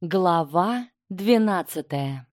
Глава двенадцатая.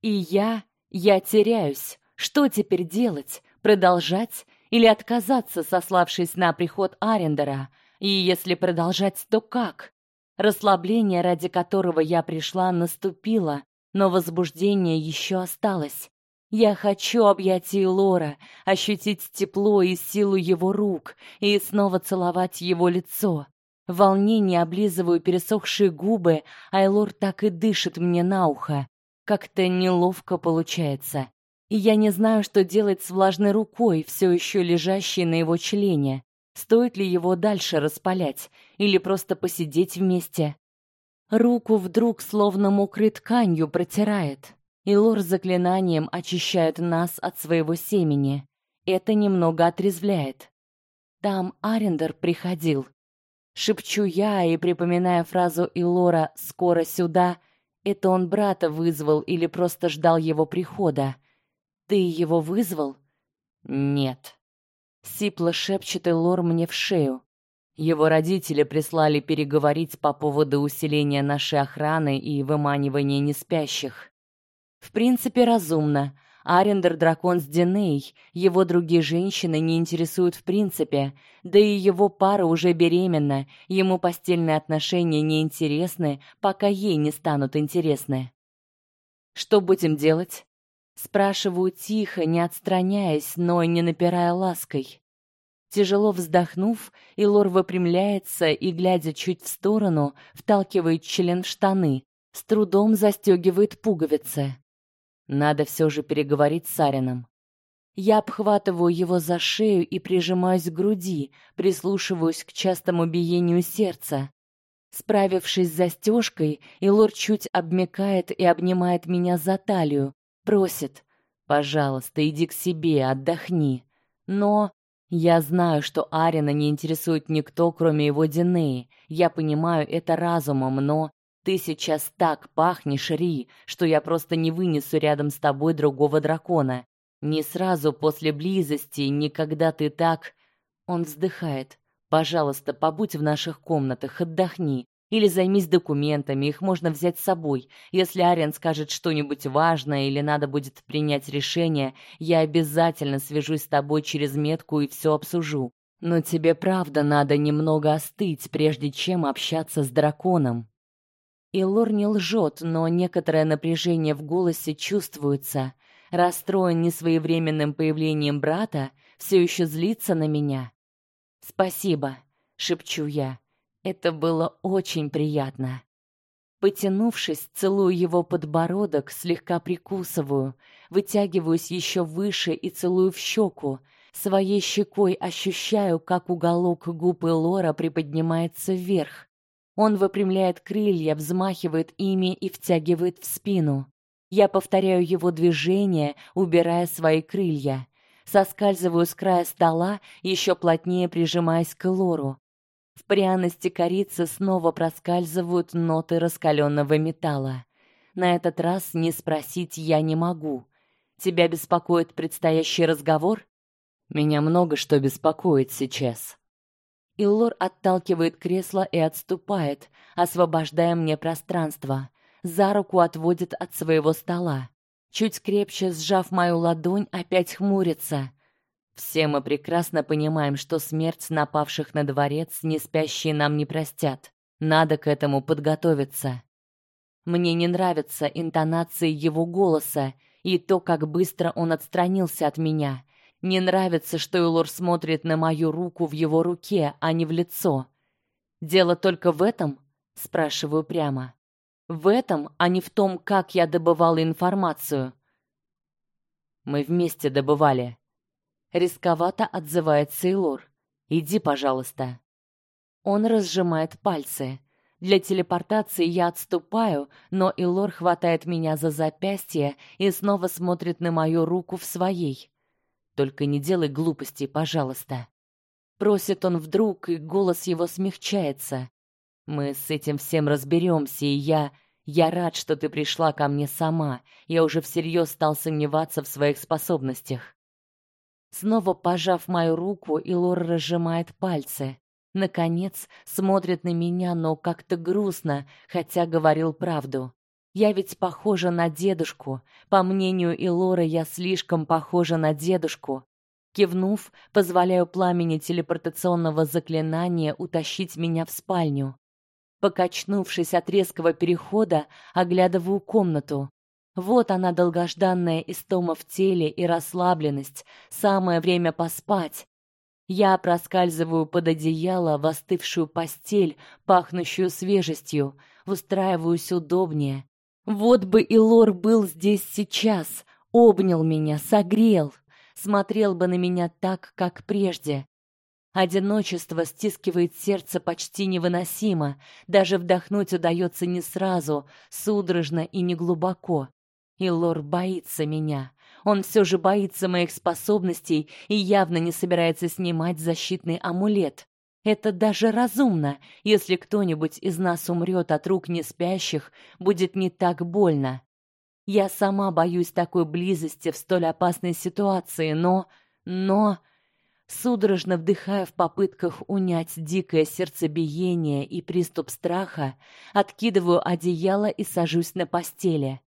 И я, я теряюсь. Что теперь делать? Продолжать или отказаться, сославшись на приход Арендера? И если продолжать, то как? Расслабление, ради которого я пришла, наступило, но возбуждение еще осталось. Я хочу объятий Лора, ощутить тепло и силу его рук и снова целовать его лицо. В волнении облизываю пересохшие губы, Айлор так и дышит мне на ухо. Как-то неловко получается. И я не знаю, что делать с влажной рукой, все еще лежащей на его члене. Стоит ли его дальше распалять или просто посидеть вместе? Руку вдруг словно мокрой тканью протирает. И Лор заклинанием очищает нас от своего семени. Это немного отрезвляет. Там Арендер приходил. Шепчу я и припоминая фразу Илора «скоро сюда», это он брата вызвал или просто ждал его прихода. Ты его вызвал? Нет. Сипло шепчет Илор мне в шею. Его родители прислали переговорить по поводу усиления нашей охраны и выманивания неспящих. В принципе, разумно. Арендер дракон с Диней, его другие женщины не интересуют в принципе, да и его пара уже беременна, ему постельные отношения не интересны, пока ей не станут интересны. Что будем делать? спрашиваю тихо, не отстраняясь, но и не напирая лаской. Тяжело вздохнув, Илор выпрямляется и, глядя чуть в сторону, вталкивает член в штаны, с трудом застегивает пуговицы. Надо все же переговорить с Сарином. Я обхватываю его за шею и прижимаюсь к груди, прислушиваюсь к частому биению сердца. Справившись с застежкой, Илор чуть обмякает и обнимает меня за талию, просит: "Пожалуйста, иди к себе, отдохни". Но я знаю, что Арина не интересует никто, кроме его Динеи. Я понимаю это разумом, но ты сейчас так пахнешь, Ри, что я просто не вынесу рядом с тобой другого дракона. Не сразу после близости, никогда ты так. Он вздыхает. Пожалуйста, побудь в наших комнатах, отдохни. Или займись документами, их можно взять с собой. Если Ариан скажет что-нибудь важное или надо будет принять решение, я обязательно свяжусь с тобой через метку и все обсужу. Но тебе правда надо немного остыть, прежде чем общаться с драконом. И Лор не лжет, но некоторое напряжение в голосе чувствуется. Расстроен несвоевременным появлением брата, все еще злится на меня. Спасибо, шепчу я. Это было очень приятно. Потянувшись, целую его подбородок, слегка прикусываю, вытягиваюсь еще выше и целую в щеку. Своей щекой ощущаю, как уголок губ Лора приподнимается вверх. Он выпрямляет крылья, взмахивает ими и втягивает в спину. Я повторяю его движение, убирая свои крылья. Соскальзываю с края стола, еще плотнее прижимаясь к Лору. В пряности корицы снова проскальзывают ноты раскаленного металла. На этот раз не спросить я не могу. Тебя беспокоит предстоящий разговор? Меня много что беспокоит сейчас. Иллор отталкивает кресло и отступает, освобождая мне пространство. За руку отводит от своего стола. Чуть крепче сжав мою ладонь, опять хмурится. Все мы прекрасно понимаем, что смерть напавших на дворец не спящие нам не простят. Надо к этому подготовиться. Мне не нравятся интонации его голоса и то, как быстро он отстранился от меня. Не нравится, что Элор смотрит на мою руку в его руке, а не в лицо. Дело только в этом, спрашиваю прямо. В этом, а не в том, как я добывала информацию. Мы вместе добывали. Рисковато отзывается Элор. Иди, пожалуйста. Он разжимает пальцы. Для телепортации я отступаю, но Илор хватает меня за запястье и снова смотрит на мою руку в своей. Только не делай глупостей, пожалуйста. Просит он вдруг, и голос его смягчается. Мы с этим всем разберемся, и я я рад, что ты пришла ко мне сама. Я уже всерьез стал сомневаться в своих способностях. Снова пожав мою руку, Илор разжимает пальцы. Наконец, смотрит на меня, но как-то грустно, хотя говорил правду. Я ведь похожа на дедушку. По мнению Илоры, я слишком похожа на дедушку. Кивнув, позволяю пламени телепортационного заклинания утащить меня в спальню. Покачнувшись от резкого перехода, оглядываю комнату. Вот она долгожданная истома в теле и расслабленность. Самое время поспать. Я проскальзываю под одеяло в остывшую постель, пахнущую свежестью, устраиваюсь удобнее. Вот бы и Лор был здесь сейчас, обнял меня, согрел, смотрел бы на меня так, как прежде. Одиночество стискивает сердце почти невыносимо, даже вдохнуть удается не сразу, судорожно и неглубоко. И Лор боится меня. Он все же боится моих способностей и явно не собирается снимать защитный амулет. Это даже разумно. Если кто-нибудь из нас умрет от рук неспящих, будет не так больно. Я сама боюсь такой близости в столь опасной ситуации, но но судорожно вдыхая в попытках унять дикое сердцебиение и приступ страха, откидываю одеяло и сажусь на постели.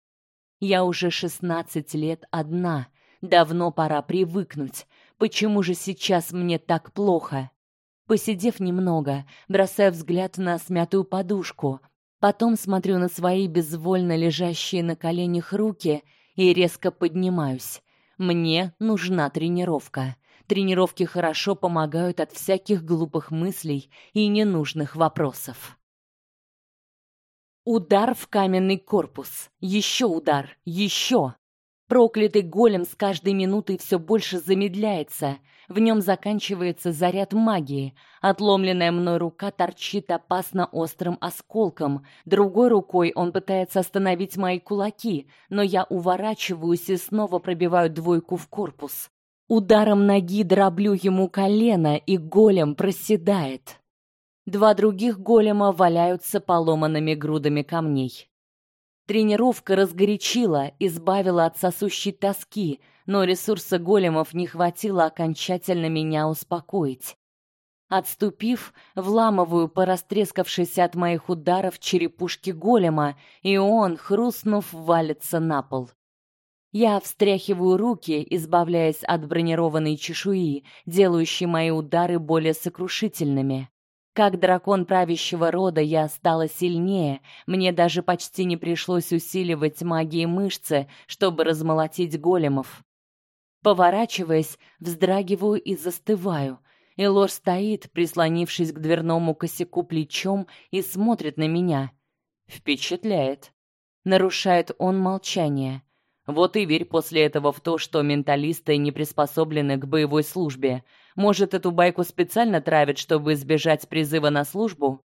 Я уже шестнадцать лет одна. Давно пора привыкнуть. Почему же сейчас мне так плохо? Посидев немного, бросаю взгляд на смятую подушку, потом смотрю на свои безвольно лежащие на коленях руки и резко поднимаюсь. Мне нужна тренировка. Тренировки хорошо помогают от всяких глупых мыслей и ненужных вопросов. Удар в каменный корпус. Еще удар. Еще. Проклятый голем с каждой минутой все больше замедляется. В нем заканчивается заряд магии. Отломленная мной рука торчит опасно острым осколком. Другой рукой он пытается остановить мои кулаки, но я уворачиваюсь и снова пробиваю двойку в корпус. Ударом ноги дроблю ему колено, и голем проседает. Два других голема валяются поломанными грудами камней. Тренировка разгорячила, избавила от сосущей тоски, но ресурса големов не хватило окончательно меня успокоить. Отступив, вламываю по растрескавшейся от моих ударов черепушке голема, и он, хрустнув, валится на пол. Я встряхиваю руки, избавляясь от бронированной чешуи, делающей мои удары более сокрушительными. Как дракон правящего рода я стала сильнее, мне даже почти не пришлось усиливать магией мышцы, чтобы размолотить големов. Поворачиваясь, вздрагиваю и застываю. Элор стоит, прислонившись к дверному косяку плечом и смотрит на меня. Впечатляет. Нарушает он молчание. Вот и верь после этого в то, что менталисты не приспособлены к боевой службе. Может, эту байку специально травят, чтобы избежать призыва на службу?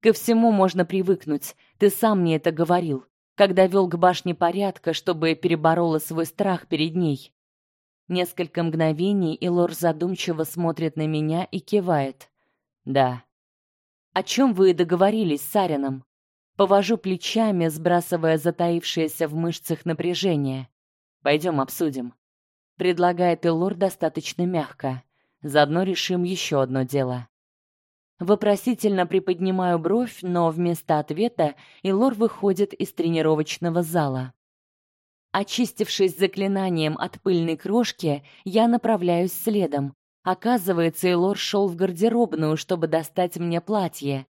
Ко всему можно привыкнуть. Ты сам мне это говорил, когда вел к башне порядка, чтобы переборола свой страх перед ней. Несколько мгновений Илор задумчиво смотрит на меня и кивает. Да. О чем вы договорились с Арином? Повожу плечами, сбрасывая затаившееся в мышцах напряжение. Пойдем обсудим. Предлагает Элор достаточно мягко. Заодно решим еще одно дело. Вопросительно приподнимаю бровь, но вместо ответа Илор выходит из тренировочного зала. Очистившись заклинанием от пыльной крошки, я направляюсь следом. Оказывается, Илор шел в гардеробную, чтобы достать мне платье.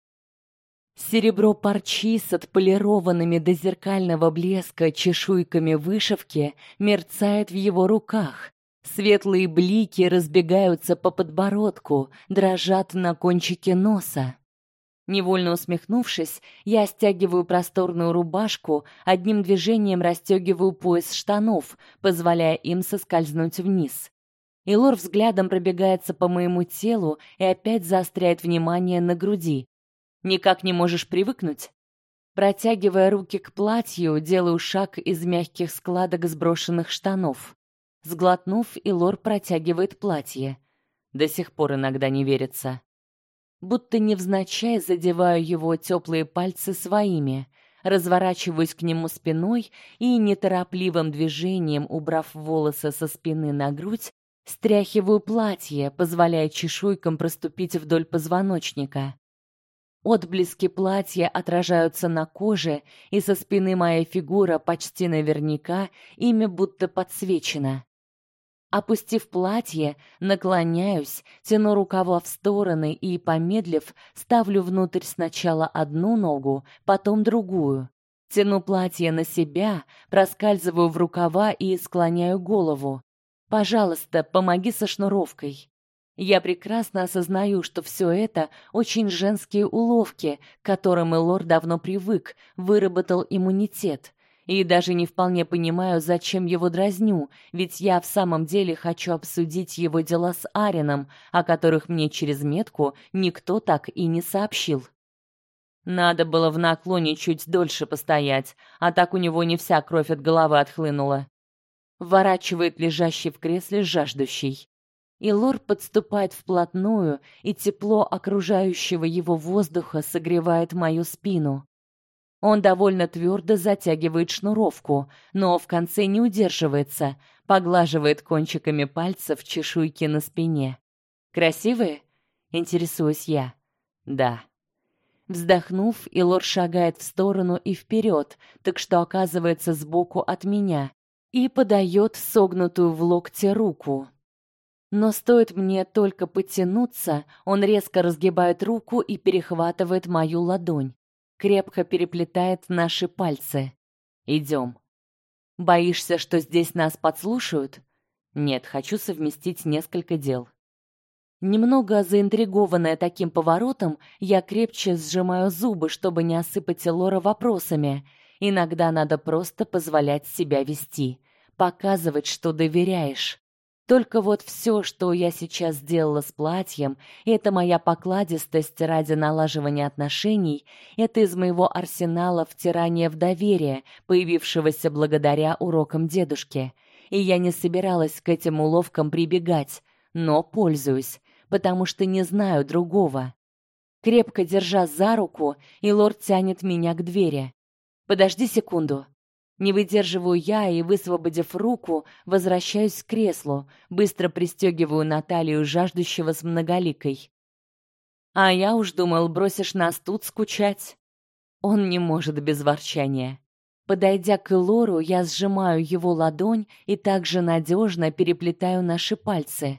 Серебро парчи с отполированными до зеркального блеска чешуйками вышивки мерцает в его руках. Светлые блики разбегаются по подбородку, дрожат на кончике носа. Невольно усмехнувшись, я стягиваю просторную рубашку, одним движением расстегиваю пояс штанов, позволяя им соскользнуть вниз. Илор взглядом пробегается по моему телу и опять заостряет внимание на груди. Никак не можешь привыкнуть? Протягивая руки к платью, делаю шаг из мягких складок сброшенных штанов. Сглотнув, Илор протягивает платье. До сих пор иногда не верится. Будто невзначай задеваю его теплые пальцы своими, разворачиваюсь к нему спиной и неторопливым движением, убрав волосы со спины на грудь, Стряхиваю платье, позволяя чешуйкам проступить вдоль позвоночника. Отблески платья отражаются на коже, и со спины моя фигура почти наверняка ими будто подсвечена. Опустив платье, наклоняюсь, тяну рукава в стороны и, помедлив, ставлю внутрь сначала одну ногу, потом другую. Тяну платье на себя, проскальзываю в рукава и склоняю голову. Пожалуйста, помоги со шнуровкой. Я прекрасно осознаю, что все это очень женские уловки, к которым Элор давно привык, выработал иммунитет. И даже не вполне понимаю, зачем его дразню, ведь я в самом деле хочу обсудить его дела с Арином, о которых мне через метку никто так и не сообщил. Надо было в наклоне чуть дольше постоять, а так у него не вся кровь от головы отхлынула. Ворачивает лежащий в кресле жаждущий. И лор подступает вплотную, и тепло окружающего его воздуха согревает мою спину. Он довольно твердо затягивает шнуровку, но в конце не удерживается, поглаживает кончиками пальцев чешуйки на спине. Красивые? Интересуюсь я. Да. Вздохнув, Илор шагает в сторону и вперед, так что оказывается сбоку от меня и подает согнутую в локте руку. Но стоит мне только потянуться, он резко разгибает руку и перехватывает мою ладонь. Крепко переплетает наши пальцы. Идем. Боишься, что здесь нас подслушают? Нет, хочу совместить несколько дел. Немного заинтригованная таким поворотом, я крепче сжимаю зубы, чтобы не осыпать Лора вопросами. Иногда надо просто позволять себя вести, показывать, что доверяешь. Только вот все, что я сейчас сделала с платьем, это моя покладистость ради налаживания отношений, это из моего арсенала втирания в доверие, появившегося благодаря урокам дедушки. И я не собиралась к этим уловкам прибегать, но пользуюсь потому что не знаю другого. Крепко держа за руку, и лорд тянет меня к двери. Подожди секунду. Не выдерживаю я и, высвободив руку, возвращаюсь к креслу, быстро пристегиваю на талию жаждущего с многоликой. А я уж думал, бросишь нас тут скучать. Он не может без ворчания. Подойдя к Лору, я сжимаю его ладонь и также надежно переплетаю наши пальцы.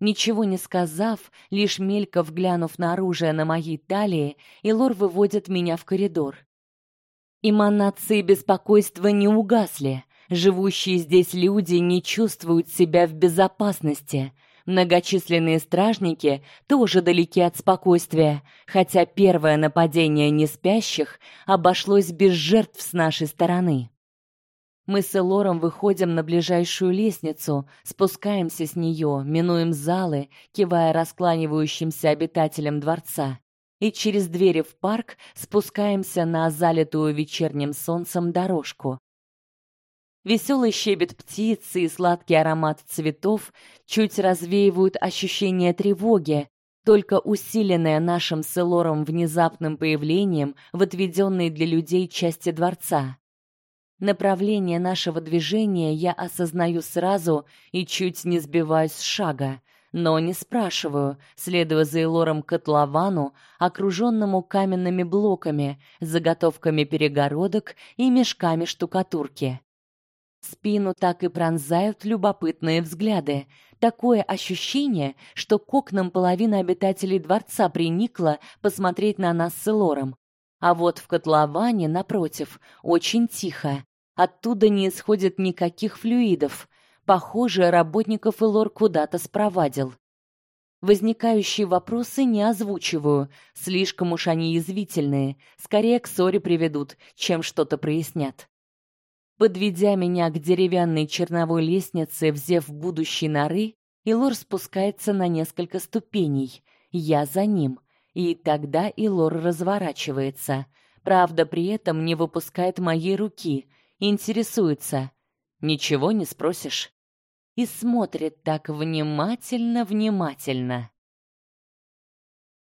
Ничего не сказав, лишь мельком взглянув на оружие на моей талии, Илор выводит меня в коридор. Эманации беспокойства не угасли. Живущие здесь люди не чувствуют себя в безопасности. Многочисленные стражники тоже далеки от спокойствия, хотя первое нападение неспящих обошлось без жертв с нашей стороны. Мы с Элором выходим на ближайшую лестницу, спускаемся с нее, минуем залы, кивая раскланивающимся обитателям дворца, и через двери в парк спускаемся на залитую вечерним солнцем дорожку. Веселый щебет птиц и сладкий аромат цветов чуть развеивают ощущение тревоги, только усиленное нашим с Элором внезапным появлением в отведенной для людей части дворца. Направление нашего движения я осознаю сразу и чуть не сбиваюсь с шага, но не спрашиваю, следуя за Элором к котловану, окруженному каменными блоками, заготовками перегородок и мешками штукатурки. Спину так и пронзают любопытные взгляды. Такое ощущение, что к окнам половина обитателей дворца приникла посмотреть на нас с Элором. А вот в котловане напротив очень тихо. Оттуда не исходит никаких флюидов. Похоже, работников Элор куда-то спровадил. Возникающие вопросы не озвучиваю, слишком уж они язвительные, скорее к ссоре приведут, чем что-то прояснят. Подведя меня к деревянной черновой лестнице, взяв будущей норы, Илор спускается на несколько ступеней. Я за ним. И тогда Илор разворачивается. Правда, при этом не выпускает моей руки. Интересуется. Ничего не спросишь. И смотрит так внимательно-внимательно.